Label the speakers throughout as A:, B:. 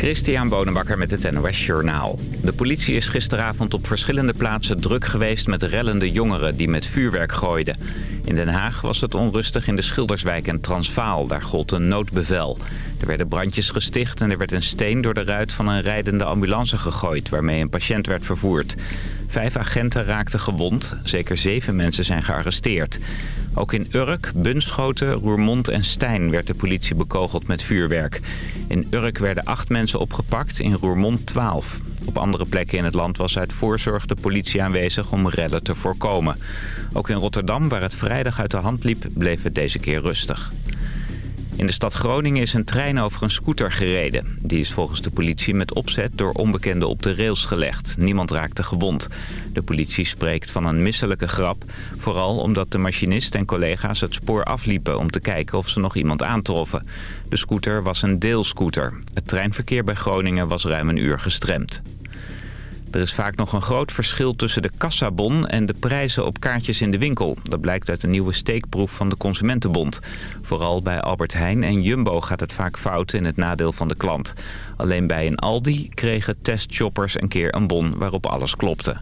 A: Christian Bonenbakker met het NOS Journaal. De politie is gisteravond op verschillende plaatsen druk geweest met rellende jongeren die met vuurwerk gooiden. In Den Haag was het onrustig in de Schilderswijk en Transvaal. Daar gold een noodbevel. Er werden brandjes gesticht en er werd een steen door de ruit van een rijdende ambulance gegooid... waarmee een patiënt werd vervoerd. Vijf agenten raakten gewond. Zeker zeven mensen zijn gearresteerd. Ook in Urk, Bunschoten, Roermond en Stijn werd de politie bekogeld met vuurwerk. In Urk werden acht mensen opgepakt, in Roermond twaalf. Op andere plekken in het land was uit voorzorg de politie aanwezig om redden te voorkomen. Ook in Rotterdam, waar het vrijdag uit de hand liep, bleef het deze keer rustig. In de stad Groningen is een trein over een scooter gereden. Die is volgens de politie met opzet door onbekenden op de rails gelegd. Niemand raakte gewond. De politie spreekt van een misselijke grap. Vooral omdat de machinist en collega's het spoor afliepen... om te kijken of ze nog iemand aantroffen. De scooter was een deelscooter. Het treinverkeer bij Groningen was ruim een uur gestremd. Er is vaak nog een groot verschil tussen de kassabon en de prijzen op kaartjes in de winkel. Dat blijkt uit een nieuwe steekproef van de Consumentenbond. Vooral bij Albert Heijn en Jumbo gaat het vaak fout in het nadeel van de klant. Alleen bij een Aldi kregen testshoppers een keer een bon waarop alles klopte.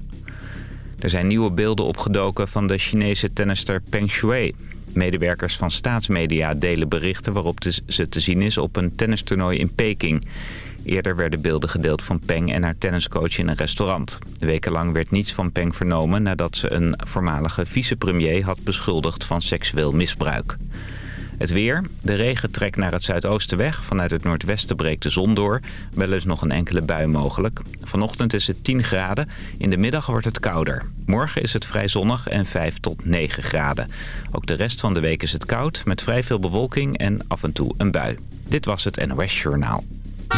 A: Er zijn nieuwe beelden opgedoken van de Chinese tennister Peng Shuai. Medewerkers van staatsmedia delen berichten waarop ze te zien is op een tennistoernooi in Peking. Eerder werden beelden gedeeld van Peng en haar tenniscoach in een restaurant. Wekenlang werd niets van Peng vernomen nadat ze een voormalige vicepremier had beschuldigd van seksueel misbruik. Het weer. De regen trekt naar het zuidoosten weg. Vanuit het noordwesten breekt de zon door. Wel is nog een enkele bui mogelijk. Vanochtend is het 10 graden. In de middag wordt het kouder. Morgen is het vrij zonnig en 5 tot 9 graden. Ook de rest van de week is het koud. Met vrij veel bewolking en af en toe een bui. Dit was het NOS Journaal.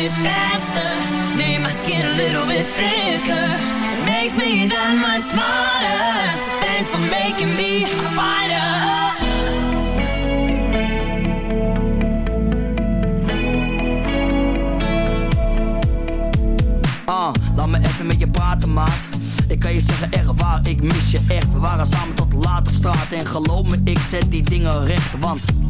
B: Bit faster. Made my skin a little bit thicker. It makes me that much smarter. Thanks for making me a fighter.
C: Ah, laat me even met je praten, maat. Ik kan je zeggen, echt waar, ik mis je echt. We waren samen tot laat op straat. En geloof me, ik zet die dingen recht. Want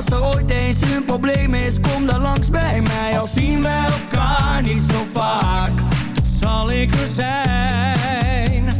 C: als er ooit eens een probleem is, kom dan langs bij mij.
D: Al zien we elkaar niet zo vaak, toch zal ik er zijn.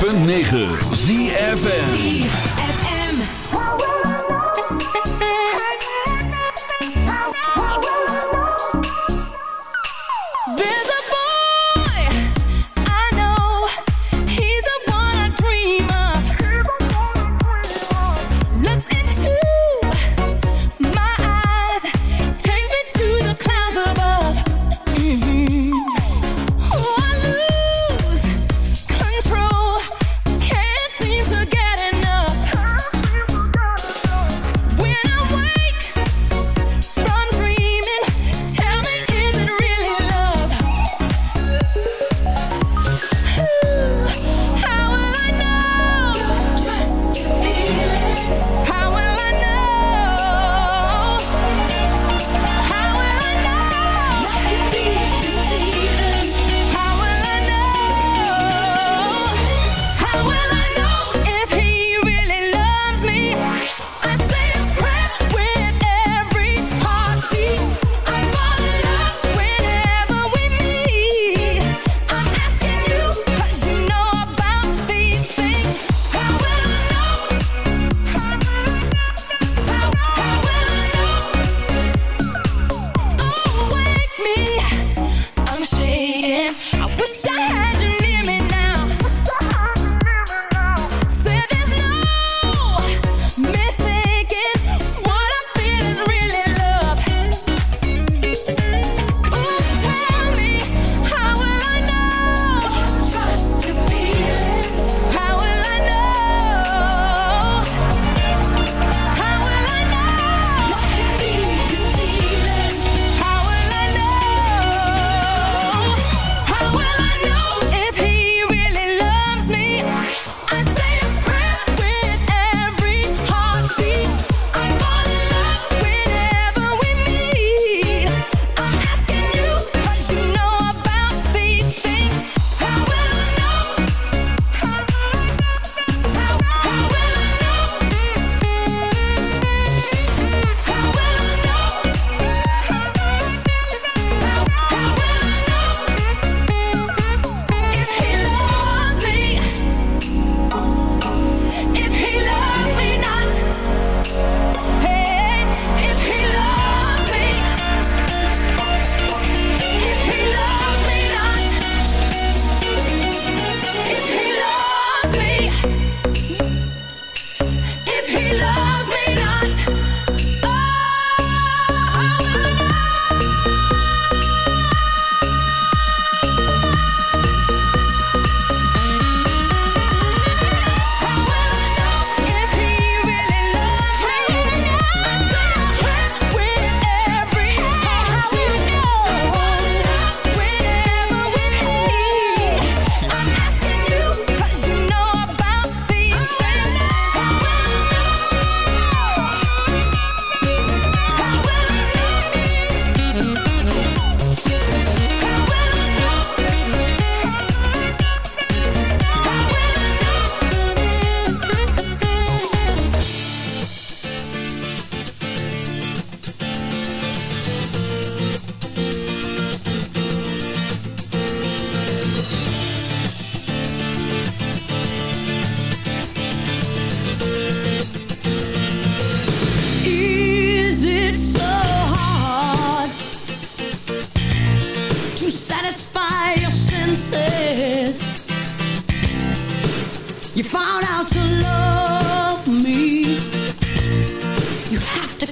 C: 106.9 ZFN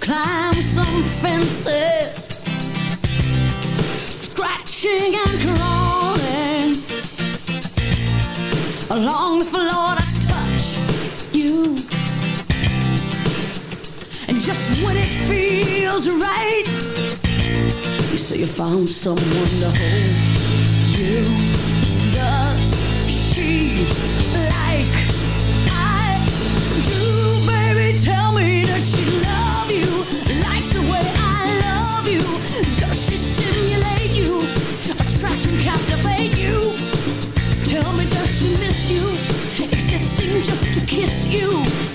C: climb some fences, scratching and crawling along the floor I touch you. And just when it feels right, you say you found someone to hold you. you.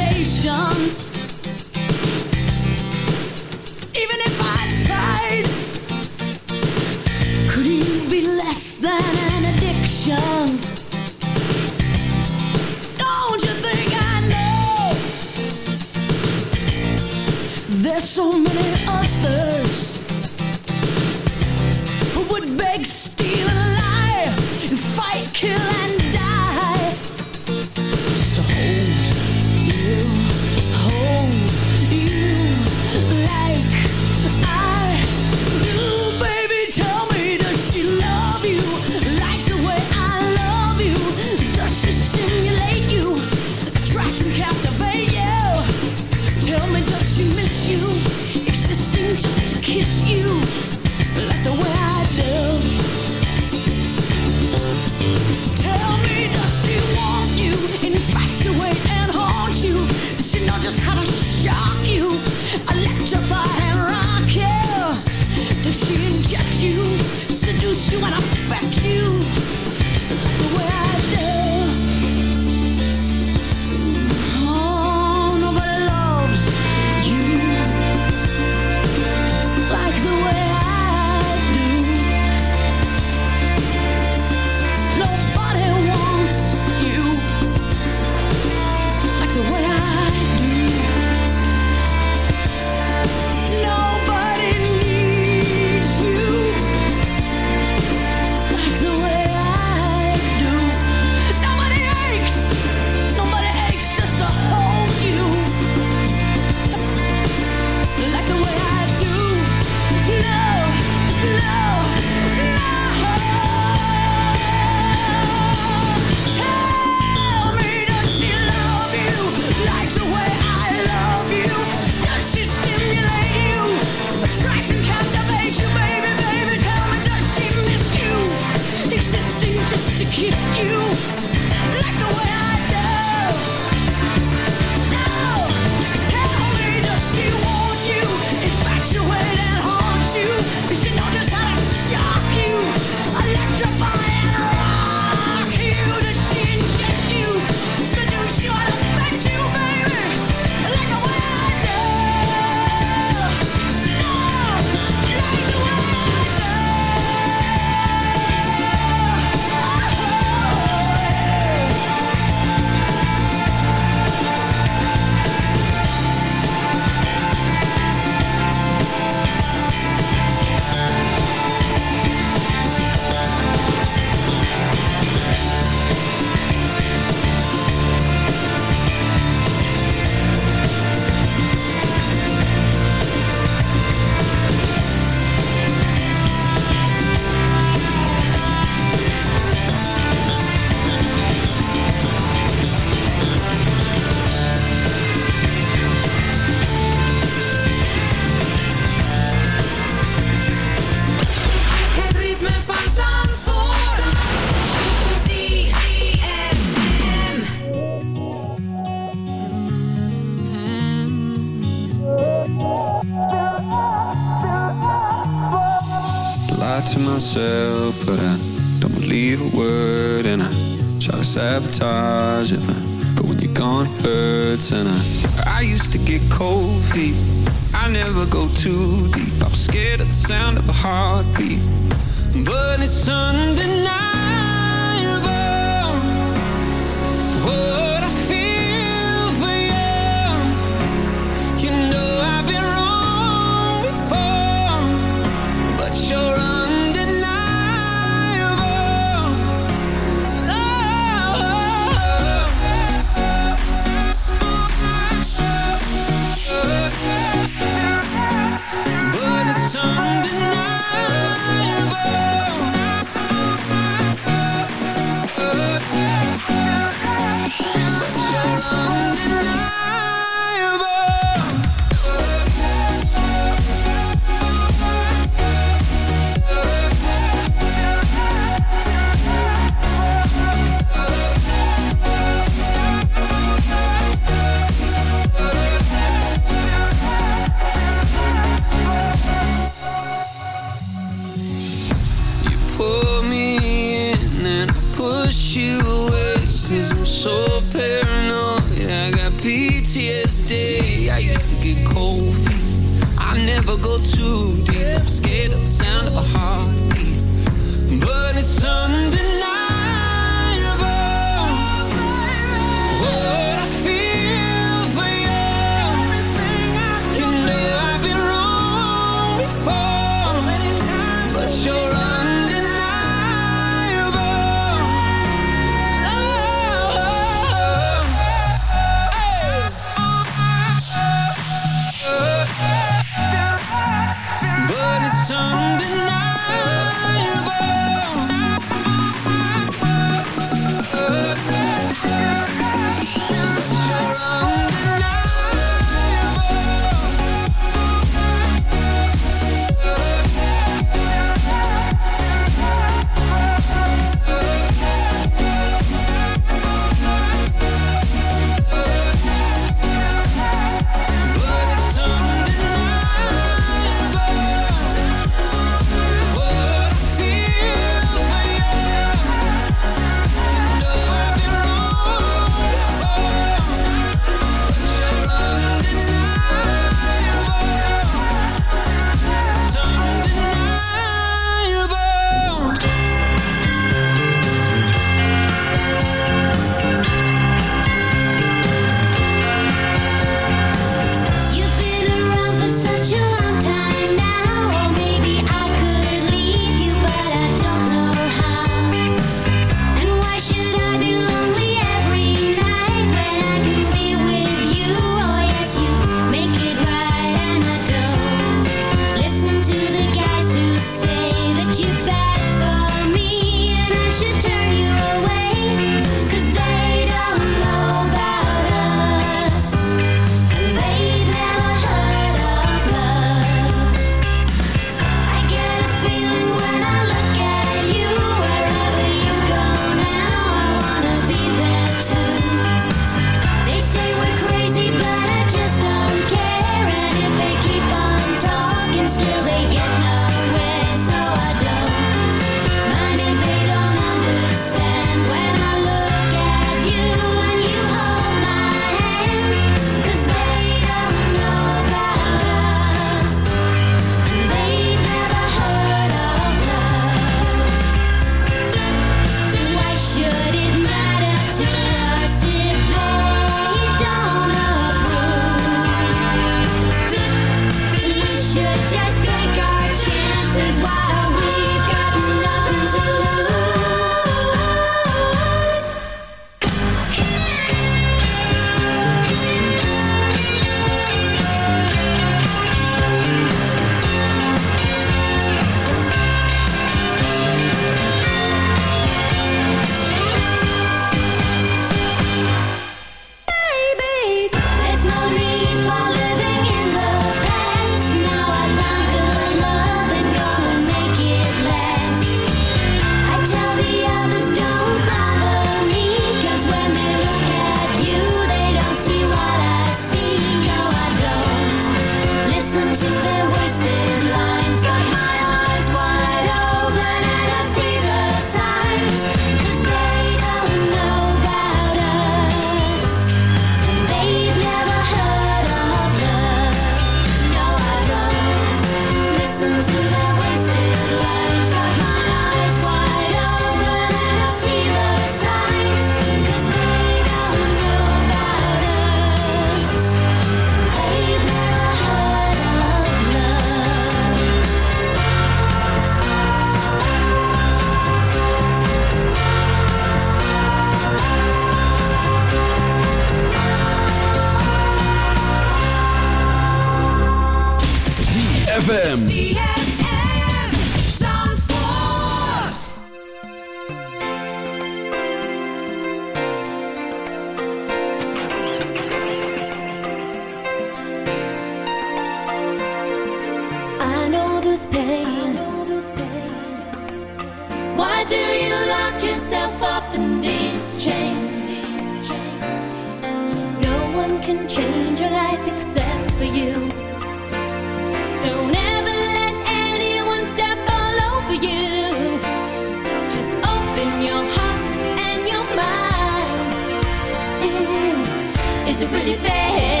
E: is it really fair?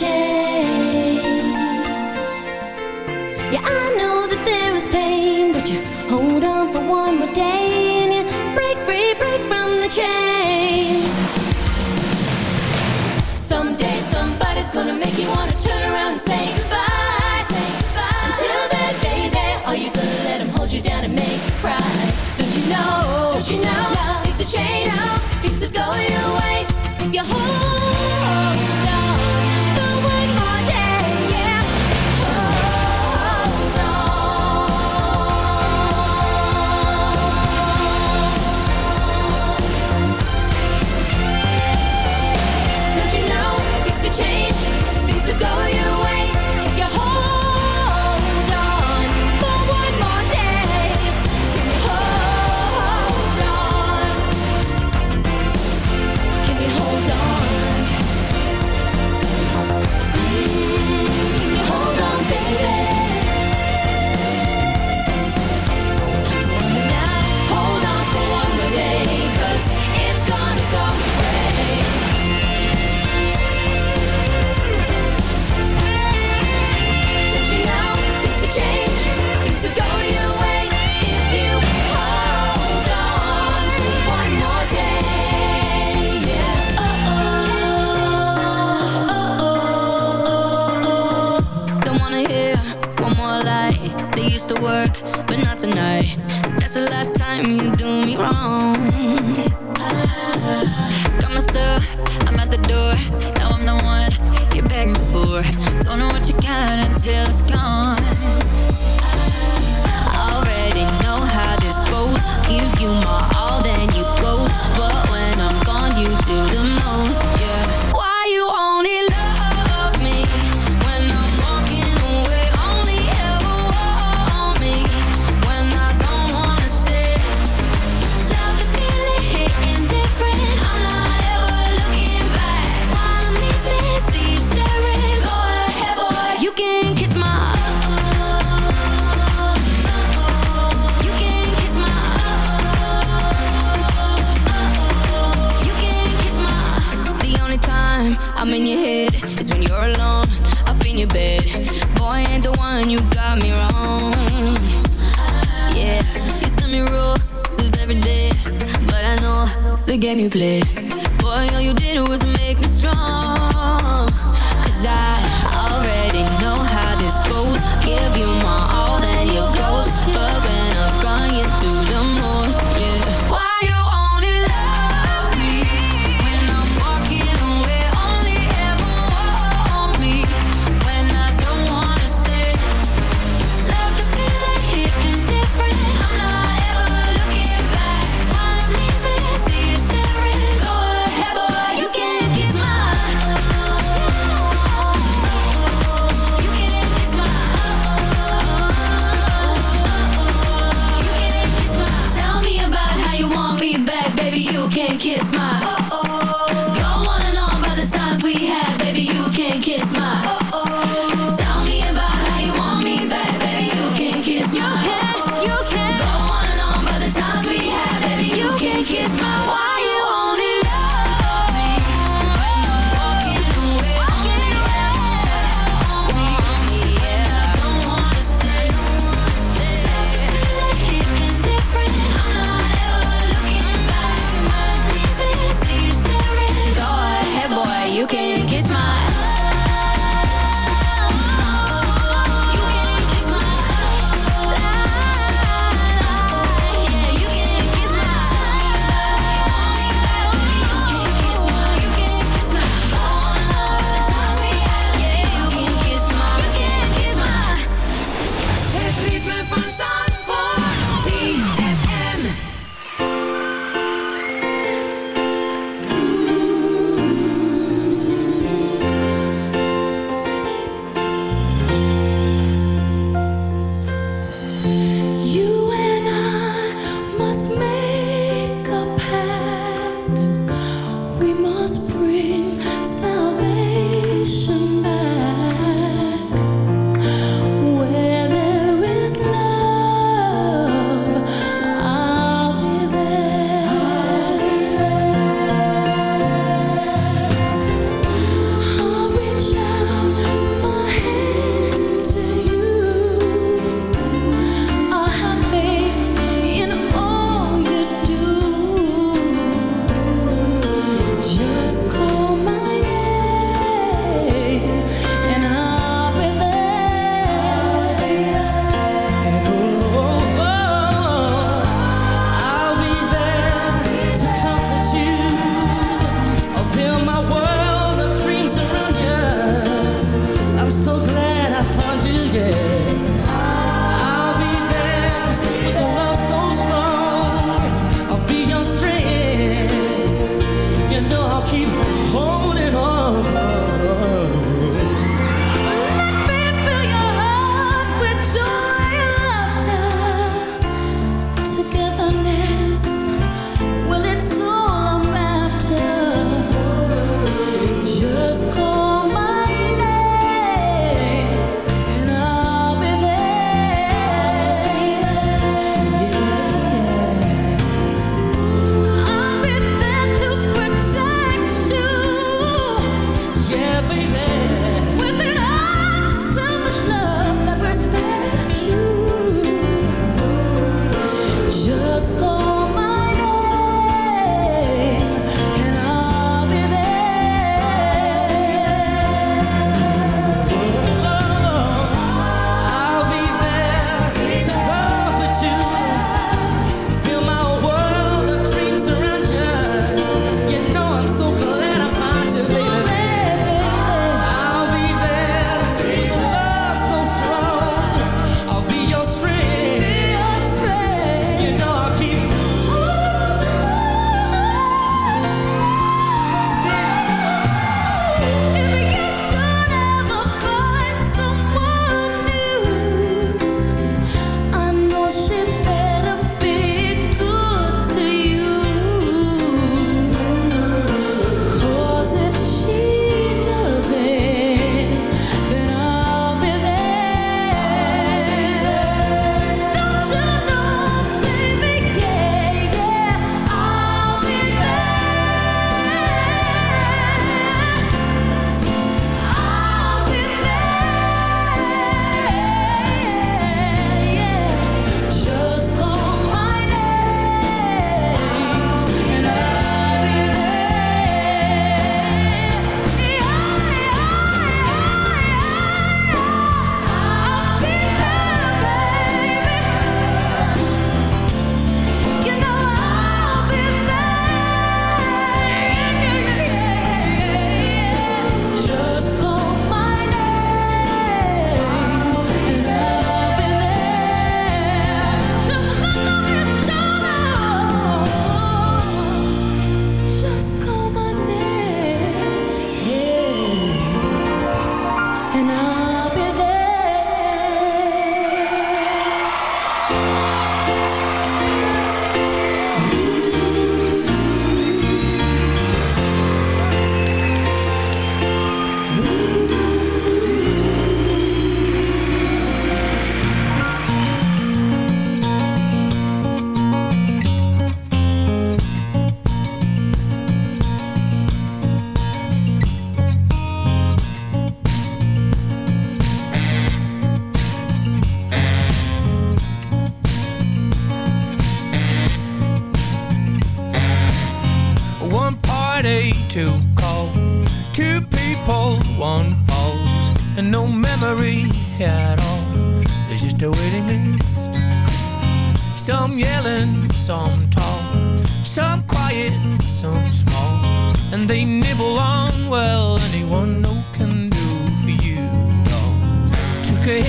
B: Chase. Yeah, I know that there is pain, but you hold on for one more day and you break free, break
F: free.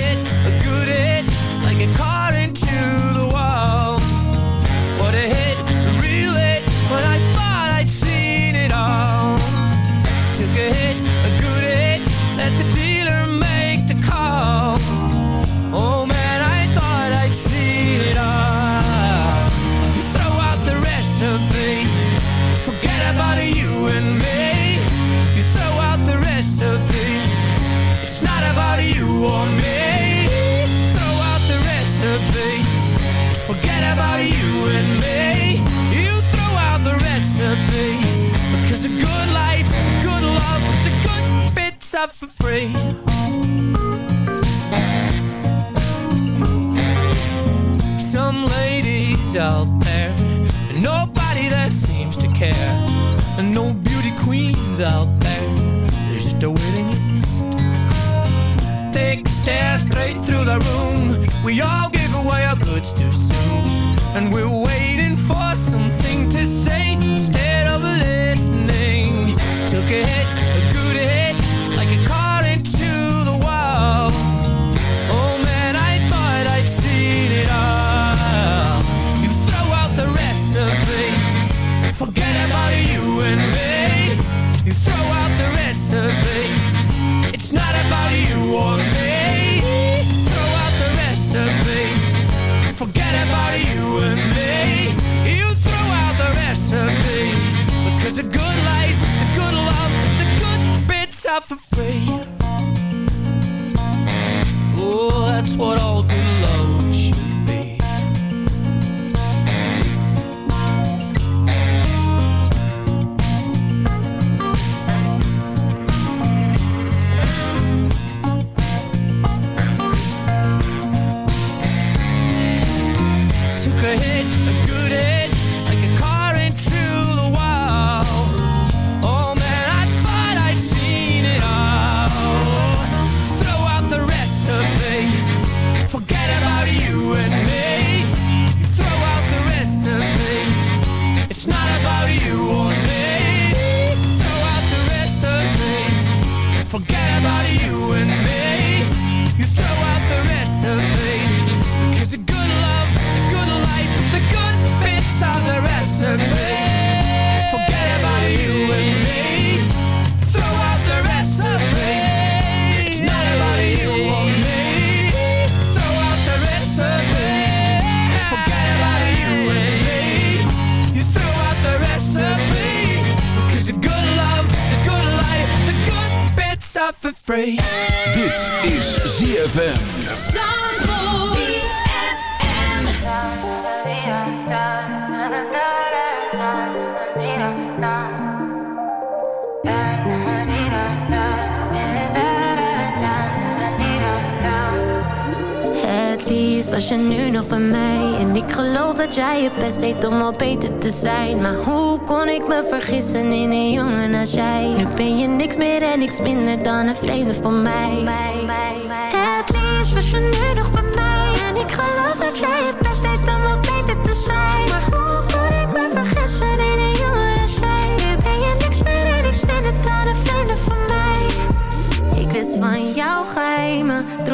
F: it, a good it, like a car. stare straight through the room. We all gave away our goods too soon. And we're waiting for something to say instead of listening. Took a out for free. Oh, that's what all
G: vergissen in een jongen als jij Nu ben je niks meer en niks minder dan een vreemde van mij.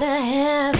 G: Gotta have